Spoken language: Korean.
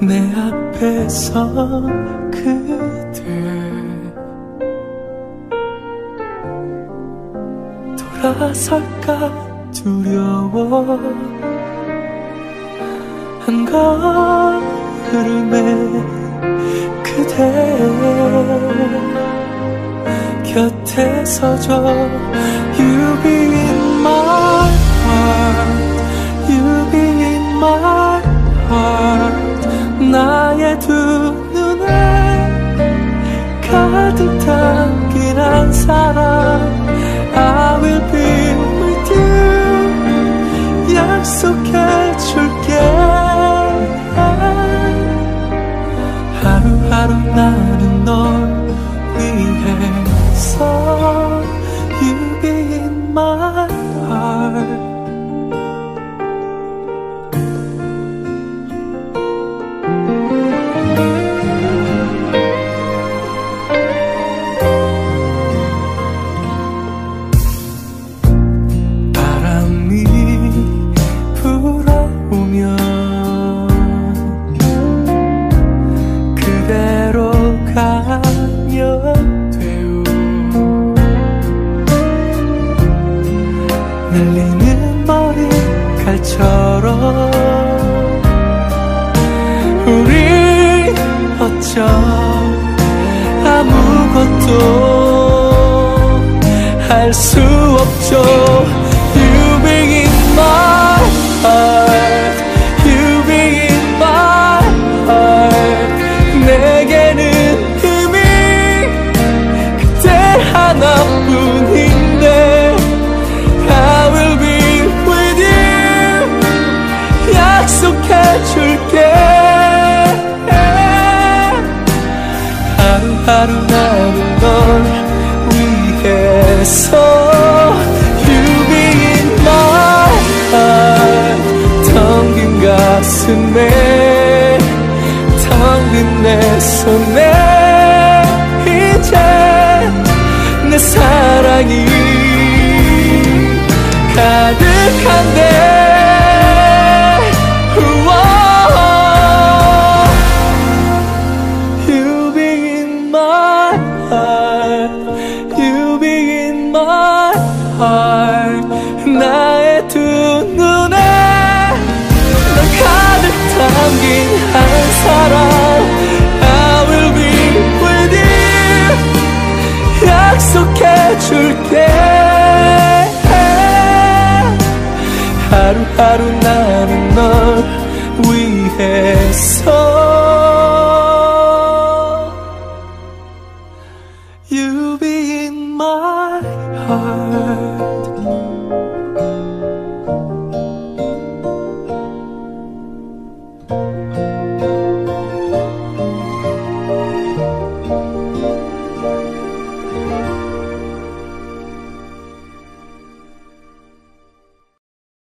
내 앞에서 그대 돌아설까 두려워 한 걸음에 그대 곁에 서줘 유비 약속해 줄게. 하루하루 나는 널 위해서 날리는 머리칼처럼. 우리 어쩜 아무것도 할 수 없죠. You being in my heart 하루하루 널 위해서 You be in my heart 텅빈 가슴에 텅빈 내 손에 이제 내 사랑이 가득한데 heart 나의 두 눈에 너 가득 담긴 한 사람. I will be with you. 약속해 줄게. 하루하루 나는 널 위해서. You be in my heart.